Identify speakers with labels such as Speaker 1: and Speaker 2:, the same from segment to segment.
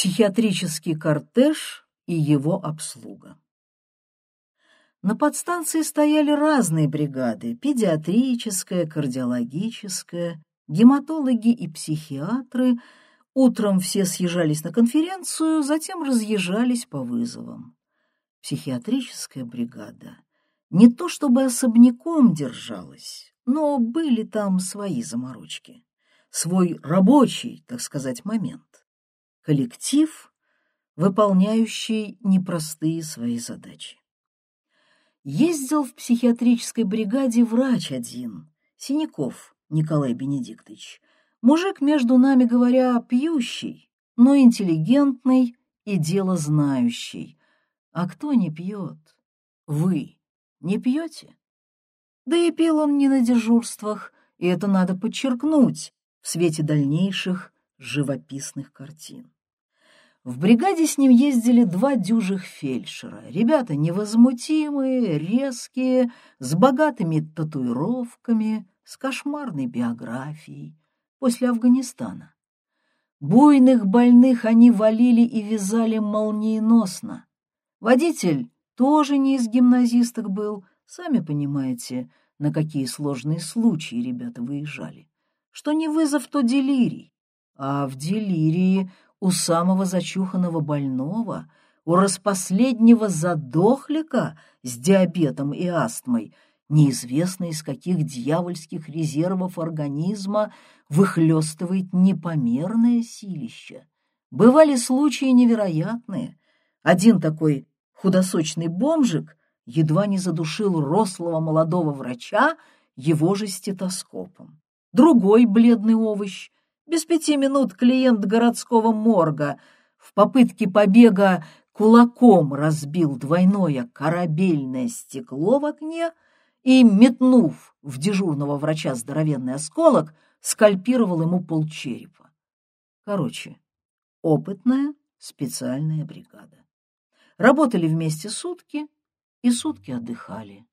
Speaker 1: Психиатрический кортеж и его обслуга. На подстанции стояли разные бригады – педиатрическая, кардиологическая, гематологи и психиатры. Утром все съезжались на конференцию, затем разъезжались по вызовам. Психиатрическая бригада не то чтобы особняком держалась, но были там свои заморочки, свой рабочий, так сказать, момент коллектив, выполняющий непростые свои задачи. Ездил в психиатрической бригаде врач один, Синяков Николай Бенедиктович, мужик, между нами говоря, пьющий, но интеллигентный и дело знающий. А кто не пьет? Вы не пьете? Да и пил он не на дежурствах, и это надо подчеркнуть в свете дальнейших живописных картин. В бригаде с ним ездили два дюжих фельдшера. Ребята невозмутимые, резкие, с богатыми татуировками, с кошмарной биографией после Афганистана. Буйных больных они валили и вязали молниеносно. Водитель тоже не из гимназисток был, сами понимаете, на какие сложные случаи ребята выезжали. Что не вызов, то делирий а в делирии у самого зачуханного больного, у распоследнего задохлика с диабетом и астмой, неизвестно из каких дьявольских резервов организма выхлестывает непомерное силище. Бывали случаи невероятные. Один такой худосочный бомжик едва не задушил рослого молодого врача его же стетоскопом. Другой бледный овощ без пяти минут клиент городского морга в попытке побега кулаком разбил двойное корабельное стекло в окне и, метнув в дежурного врача здоровенный осколок, скальпировал ему полчерепа. Короче, опытная специальная бригада. Работали вместе сутки и сутки отдыхали.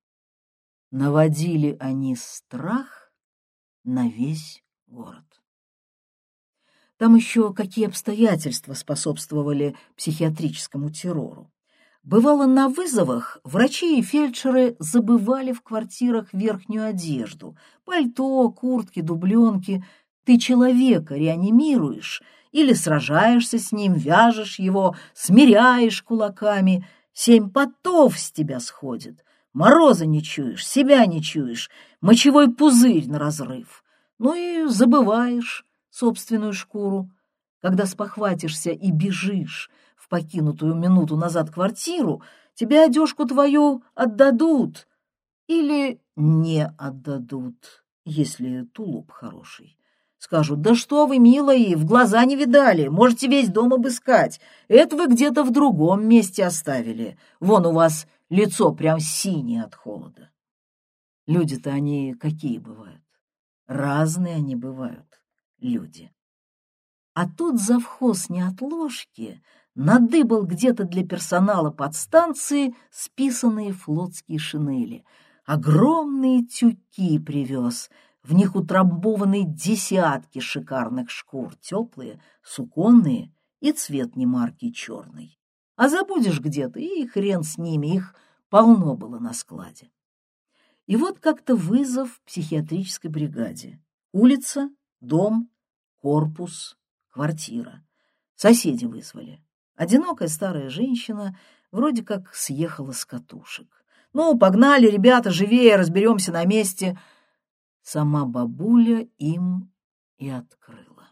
Speaker 1: Наводили они страх на весь город. Там еще какие обстоятельства способствовали психиатрическому террору. Бывало, на вызовах врачи и фельдшеры забывали в квартирах верхнюю одежду, пальто, куртки, дубленки. Ты человека реанимируешь или сражаешься с ним, вяжешь его, смиряешь кулаками. Семь потов с тебя сходит, мороза не чуешь, себя не чуешь, мочевой пузырь на разрыв. Ну и забываешь, собственную шкуру. Когда спохватишься и бежишь в покинутую минуту назад квартиру, тебе одежку твою отдадут или не отдадут, если тулуп хороший. Скажут, да что вы, милые, в глаза не видали, можете весь дом обыскать. Это вы где-то в другом месте оставили. Вон у вас лицо прям синее от холода. Люди-то они какие бывают? Разные они бывают люди. А тут завхоз неотложки надыбал где-то для персонала подстанции списанные флотские шинели. Огромные тюки привез, в них утрамбованы десятки шикарных шкур, теплые, суконные и цвет не марки черный. А забудешь где-то, и хрен с ними, их полно было на складе. И вот как-то вызов психиатрической бригаде. Улица, Дом, корпус, квартира. Соседи вызвали. Одинокая старая женщина вроде как съехала с катушек. «Ну, погнали, ребята, живее, разберемся на месте!» Сама бабуля им и открыла.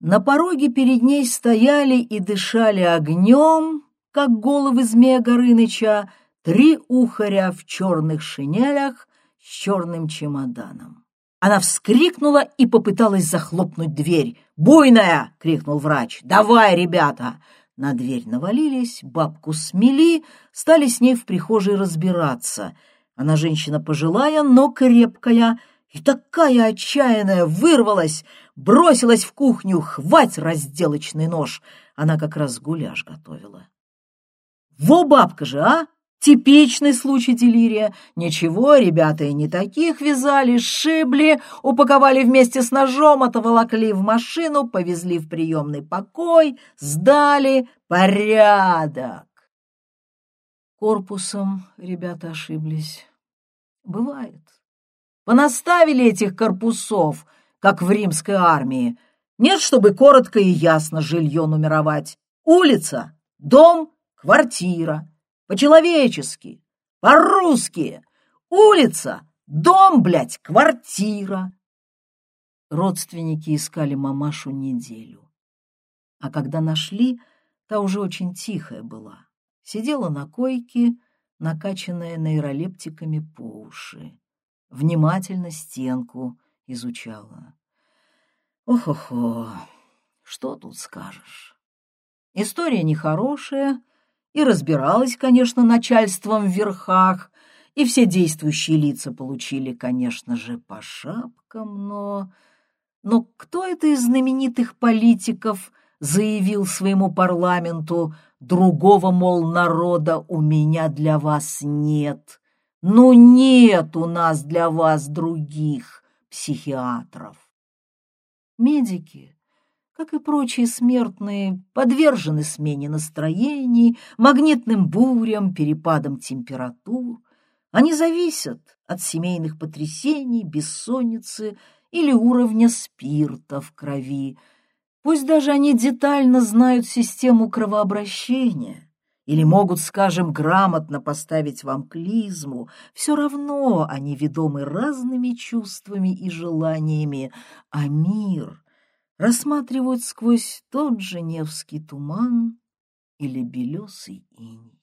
Speaker 1: На пороге перед ней стояли и дышали огнем, как головы змея Горыныча, три ухаря в черных шинелях с черным чемоданом. Она вскрикнула и попыталась захлопнуть дверь. «Буйная!» — крикнул врач. «Давай, ребята!» На дверь навалились, бабку смели, стали с ней в прихожей разбираться. Она женщина пожилая, но крепкая, и такая отчаянная вырвалась, бросилась в кухню, хвать разделочный нож. Она как раз гуляш готовила. «Во, бабка же, а! Типичный случай делирия. Ничего, ребята и не таких вязали, сшибли, упаковали вместе с ножом, отоволокли в машину, повезли в приемный покой, сдали. Порядок. Корпусом ребята ошиблись. Бывает. Понаставили этих корпусов, как в римской армии. Нет, чтобы коротко и ясно жилье нумеровать. Улица, дом, квартира. По-человечески, по-русски. Улица, дом, блядь, квартира. Родственники искали мамашу неделю. А когда нашли, та уже очень тихая была. Сидела на койке, накачанная нейролептиками по уши. Внимательно стенку изучала. Ох-охо, что тут скажешь? История нехорошая, и разбиралась, конечно, начальством в верхах, и все действующие лица получили, конечно же, по шапкам, но... Но кто это из знаменитых политиков заявил своему парламенту «другого, мол, народа у меня для вас нет»? Ну нет у нас для вас других психиатров. Медики как и прочие смертные, подвержены смене настроений, магнитным бурям, перепадам температур. Они зависят от семейных потрясений, бессонницы или уровня спирта в крови. Пусть даже они детально знают систему кровообращения или могут, скажем, грамотно поставить вам клизму, все равно они ведомы разными чувствами и желаниями, а мир — рассматривают сквозь тот же Невский туман или белесый иней.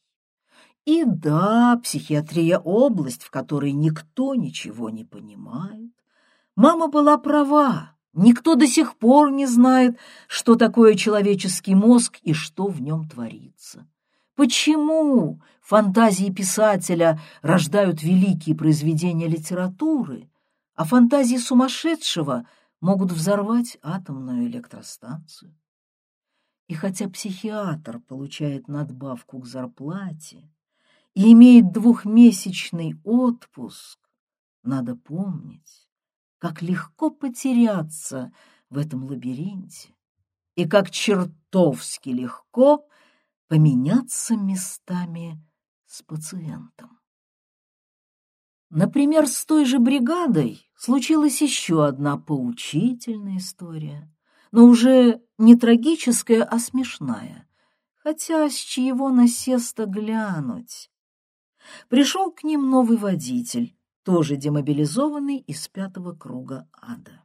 Speaker 1: И да, психиатрия — область, в которой никто ничего не понимает. Мама была права, никто до сих пор не знает, что такое человеческий мозг и что в нем творится. Почему фантазии писателя рождают великие произведения литературы, а фантазии сумасшедшего — могут взорвать атомную электростанцию. И хотя психиатр получает надбавку к зарплате и имеет двухмесячный отпуск, надо помнить, как легко потеряться в этом лабиринте и как чертовски легко поменяться местами с пациентом. Например, с той же бригадой случилась еще одна поучительная история, но уже не трагическая, а смешная, хотя с чьего насеста глянуть. Пришел к ним новый водитель, тоже демобилизованный из пятого круга ада.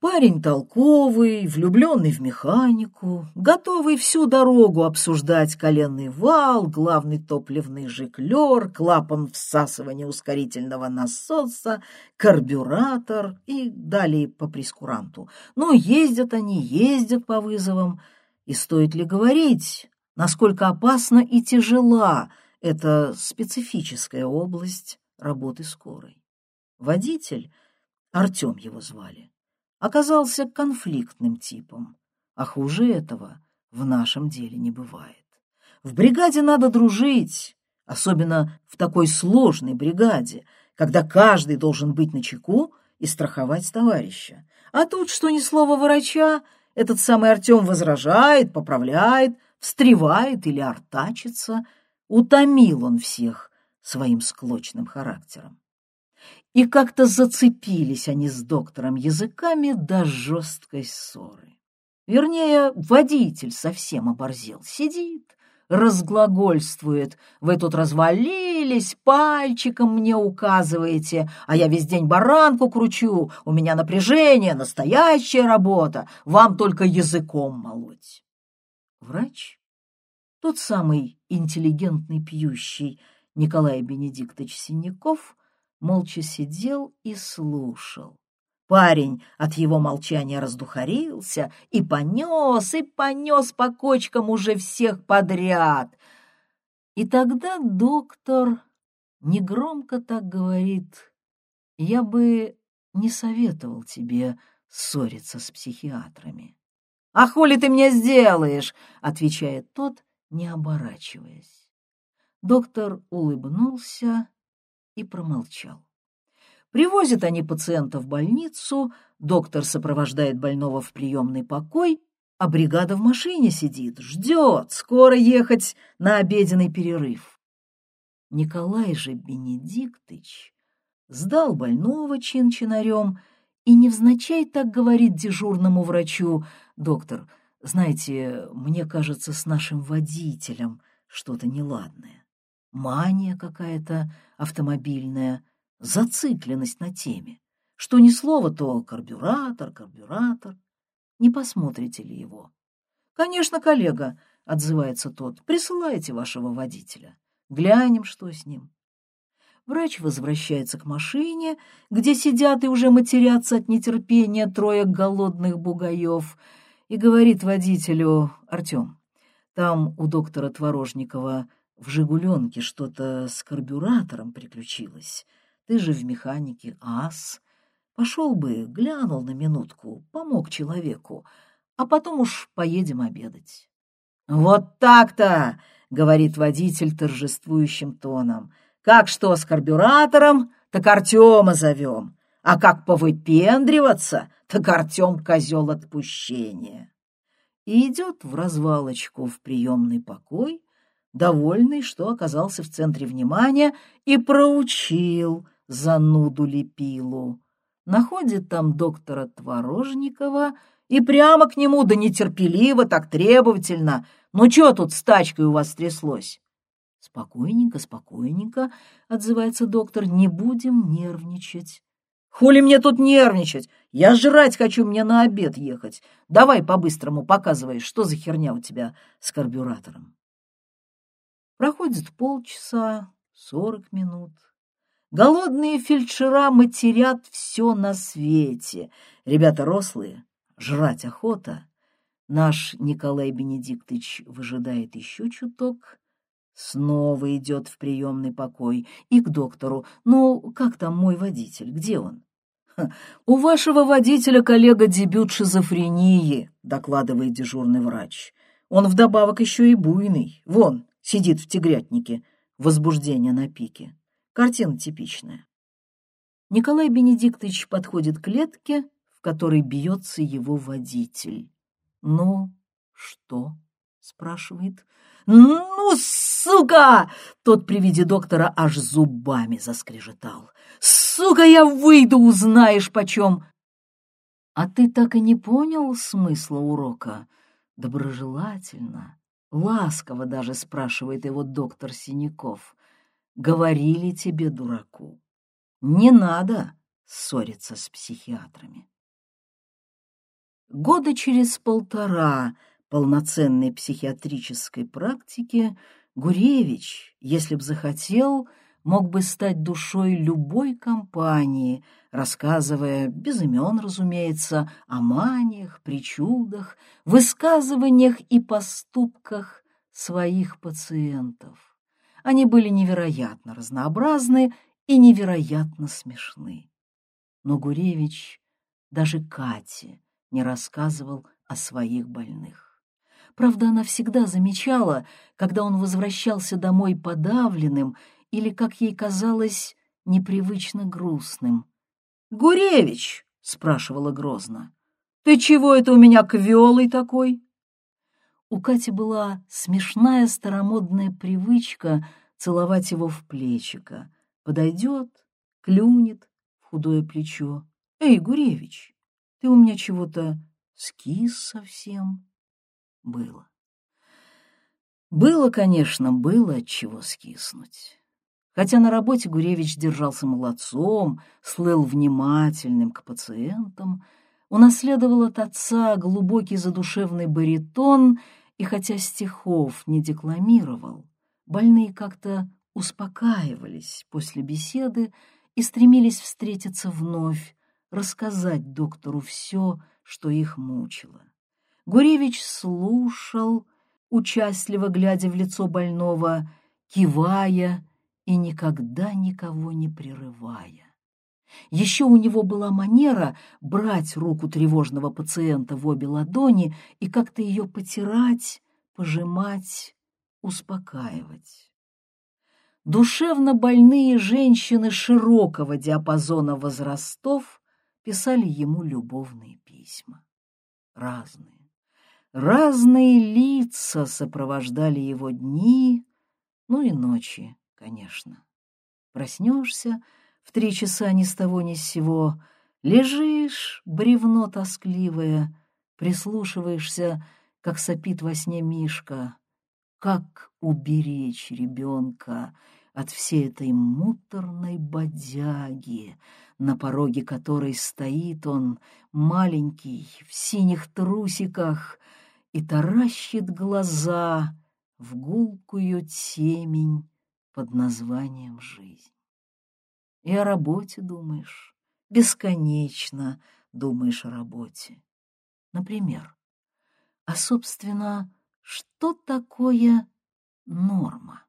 Speaker 1: Парень толковый, влюбленный в механику, готовый всю дорогу обсуждать коленный вал, главный топливный жиклер, клапан всасывания ускорительного насоса, карбюратор и далее по прескуранту. Но ездят они, ездят по вызовам. И стоит ли говорить, насколько опасна и тяжела эта специфическая область работы скорой? Водитель, Артем его звали, оказался конфликтным типом, а хуже этого в нашем деле не бывает. В бригаде надо дружить, особенно в такой сложной бригаде, когда каждый должен быть начеку и страховать товарища. А тут, что ни слова врача, этот самый Артем возражает, поправляет, встревает или артачится. Утомил он всех своим склочным характером. И как-то зацепились они с доктором языками до жесткой ссоры. Вернее, водитель совсем оборзел, сидит, разглагольствует. Вы тут развалились, пальчиком мне указываете, а я весь день баранку кручу, у меня напряжение, настоящая работа, вам только языком молоть. Врач, тот самый интеллигентный пьющий Николай Бенедиктович Синяков, молча сидел и слушал. Парень от его молчания раздухарился и понес, и понес по кочкам уже всех подряд. И тогда доктор негромко так говорит, «Я бы не советовал тебе ссориться с психиатрами». «А хули ты мне сделаешь?» — отвечает тот, не оборачиваясь. Доктор улыбнулся и промолчал. Привозят они пациента в больницу, доктор сопровождает больного в приемный покой, а бригада в машине сидит, ждет, скоро ехать на обеденный перерыв. Николай же Бенедиктыч сдал больного чин-чинарем и невзначай так говорит дежурному врачу, «Доктор, знаете, мне кажется, с нашим водителем что-то неладное. Мания какая-то автомобильная, зацикленность на теме. Что ни слово, то карбюратор, карбюратор. Не посмотрите ли его? Конечно, коллега, — отзывается тот, — присылайте вашего водителя. Глянем, что с ним. Врач возвращается к машине, где сидят и уже матерятся от нетерпения трое голодных бугаев, и говорит водителю «Артем, там у доктора Творожникова в «Жигуленке» что-то с карбюратором приключилось. Ты же в механике ас. Пошел бы, глянул на минутку, помог человеку, а потом уж поедем обедать. «Вот так-то!» — говорит водитель торжествующим тоном. «Как что с карбюратором, так Артема зовем, а как повыпендриваться, так Артем козел отпущения». И идет в развалочку в приемный покой, довольный, что оказался в центре внимания и проучил зануду Лепилу находит там доктора Творожникова и прямо к нему, да нетерпеливо, так требовательно. «Ну что тут с тачкой у вас тряслось?» «Спокойненько, спокойненько», — отзывается доктор, — «не будем нервничать». «Хули мне тут нервничать? Я жрать хочу, мне на обед ехать. Давай по-быстрому показывай, что за херня у тебя с карбюратором». Проходит полчаса, сорок минут. Голодные фельдшера матерят все на свете. Ребята рослые, жрать охота. Наш Николай Бенедиктович выжидает еще чуток, снова идет в приемный покой и к доктору. «Ну, как там мой водитель? Где он?» «У вашего водителя коллега дебют шизофрении», — докладывает дежурный врач. «Он вдобавок еще и буйный. Вон, сидит в тигрятнике, возбуждение на пике». Картина типичная. Николай Бенедиктович подходит к клетке, в которой бьется его водитель. «Ну, что?» — спрашивает. «Ну, сука!» Тот при виде доктора аж зубами заскрежетал. «Сука, я выйду, узнаешь почем!» «А ты так и не понял смысла урока?» Доброжелательно, ласково даже спрашивает его доктор Синяков говорили тебе, дураку, не надо ссориться с психиатрами. Года через полтора полноценной психиатрической практики Гуревич, если б захотел, мог бы стать душой любой компании, рассказывая, без имен, разумеется, о маниях, причудах, высказываниях и поступках своих пациентов. Они были невероятно разнообразны и невероятно смешны. Но Гуревич даже Кате не рассказывал о своих больных. Правда, она всегда замечала, когда он возвращался домой подавленным или, как ей казалось, непривычно грустным. «Гуревич!» — спрашивала грозно. «Ты чего это у меня квелый такой?» У Кати была смешная старомодная привычка целовать его в плечико. Подойдет, клюнет в худое плечо. «Эй, Гуревич, ты у меня чего-то скис совсем?» Было. Было, конечно, было от чего скиснуть. Хотя на работе Гуревич держался молодцом, слыл внимательным к пациентам, унаследовал от отца глубокий задушевный баритон — и хотя стихов не декламировал, больные как-то успокаивались после беседы и стремились встретиться вновь, рассказать доктору все, что их мучило. Гуревич слушал, участливо глядя в лицо больного, кивая и никогда никого не прерывая. Еще у него была манера брать руку тревожного пациента в обе ладони и как-то ее потирать, пожимать, успокаивать. душевно больные женщины широкого диапазона возрастов писали ему любовные письма. Разные, разные лица сопровождали его дни, ну и ночи, конечно. Проснешься в три часа ни с того ни с сего, лежишь, бревно тоскливое, прислушиваешься, как сопит во сне Мишка. Как уберечь ребенка от всей этой муторной бодяги, на пороге которой стоит он, маленький, в синих трусиках, и таращит глаза в гулкую темень под названием «Жизнь». И о работе думаешь, бесконечно думаешь о работе. Например, а, собственно, что такое норма?